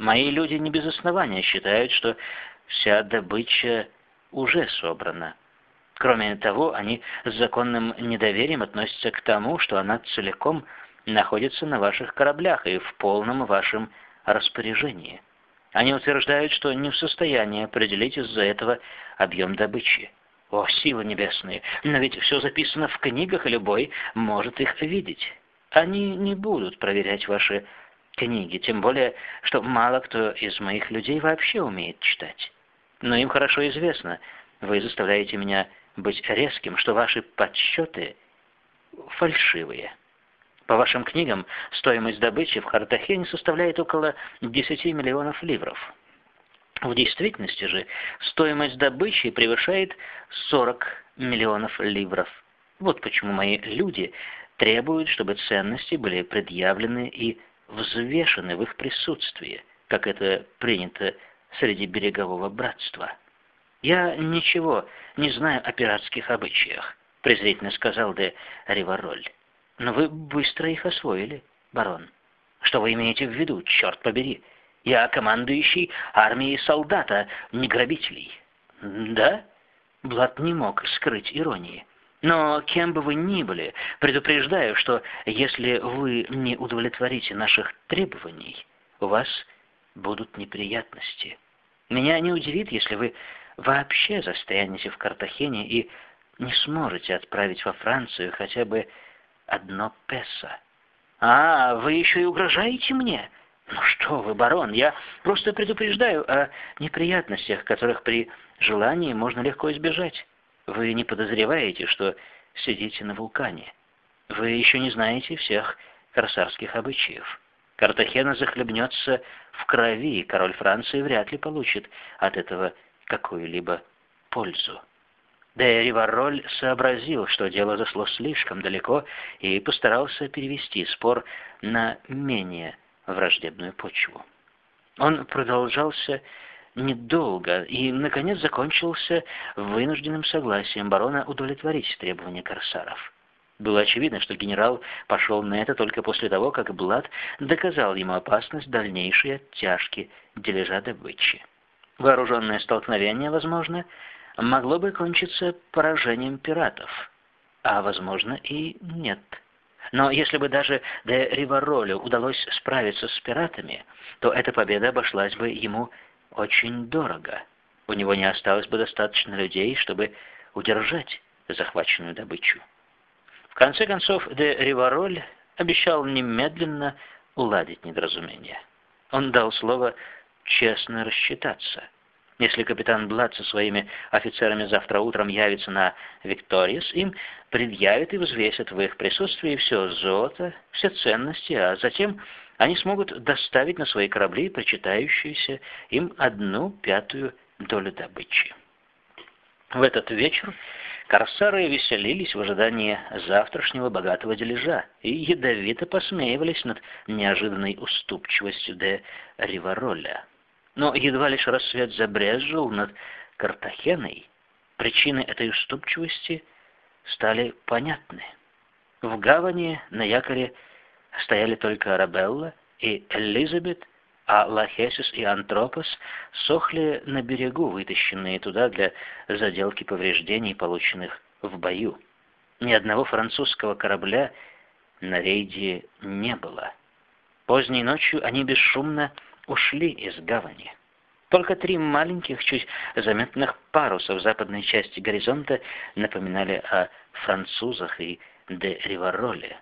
Мои люди не без основания считают, что вся добыча уже собрана. Кроме того, они с законным недоверием относятся к тому, что она целиком находится на ваших кораблях и в полном вашем распоряжении. Они утверждают, что не в состоянии определить из-за этого объем добычи. О, силы небесные! Но ведь все записано в книгах, и любой может их видеть. Они не будут проверять ваши книги, тем более, что мало кто из моих людей вообще умеет читать. Но им хорошо известно, вы заставляете меня быть резким, что ваши подсчеты фальшивые. По вашим книгам, стоимость добычи в Картахене составляет около 10 миллионов ливров. В действительности же стоимость добычи превышает 40 миллионов ливров. Вот почему мои люди требуют, чтобы ценности были предъявлены и взвешены в их присутствии, как это принято среди берегового братства. «Я ничего не знаю о пиратских обычаях», — презрительно сказал де Ривароль. «Но вы быстро их освоили, барон. Что вы имеете в виду, черт побери? Я командующий армией солдата, не грабителей». «Да?» Блад не мог скрыть иронии. Но кем бы вы ни были, предупреждаю, что если вы не удовлетворите наших требований, у вас будут неприятности. Меня не удивит, если вы вообще застрянете в Картахене и не сможете отправить во Францию хотя бы одно песо. А, вы еще и угрожаете мне? Ну что вы, барон, я просто предупреждаю о неприятностях, которых при желании можно легко избежать. Вы не подозреваете, что сидите на вулкане. Вы еще не знаете всех корсарских обычаев. Картахена захлебнется в крови, и король Франции вряд ли получит от этого какую-либо пользу. Де Ривароль сообразил, что дело зашло слишком далеко, и постарался перевести спор на менее враждебную почву. Он продолжался недолго и, наконец, закончился вынужденным согласием барона удовлетворить требования корсаров. Было очевидно, что генерал пошел на это только после того, как Блад доказал ему опасность дальнейшей оттяжки дележа добычи. Вооруженное столкновение, возможно, могло бы кончиться поражением пиратов, а, возможно, и нет. Но если бы даже де Риваролю удалось справиться с пиратами, то эта победа обошлась бы ему очень дорого. У него не осталось бы достаточно людей, чтобы удержать захваченную добычу. В конце концов, де Ривароль обещал немедленно уладить недоразумение. Он дал слово честно рассчитаться. Если капитан Блад со своими офицерами завтра утром явится на Викториес, им предъявят и взвесят в их присутствии все золото, все ценности, а затем они смогут доставить на свои корабли причитающуюся им одну пятую долю добычи. В этот вечер корсары веселились в ожидании завтрашнего богатого дележа и ядовито посмеивались над неожиданной уступчивостью де Ривароля. Но едва лишь рассвет забрезжил над Картахеной, причины этой уступчивости стали понятны. В гавани на якоре стояли только Арабелла и Элизабет, а Лахесис и Антропос сохли на берегу, вытащенные туда для заделки повреждений, полученных в бою. Ни одного французского корабля на рейде не было. Поздней ночью они бесшумно ушли из гавани. Только три маленьких, чуть заметных паруса в западной части горизонта напоминали о французах и де Ривароле.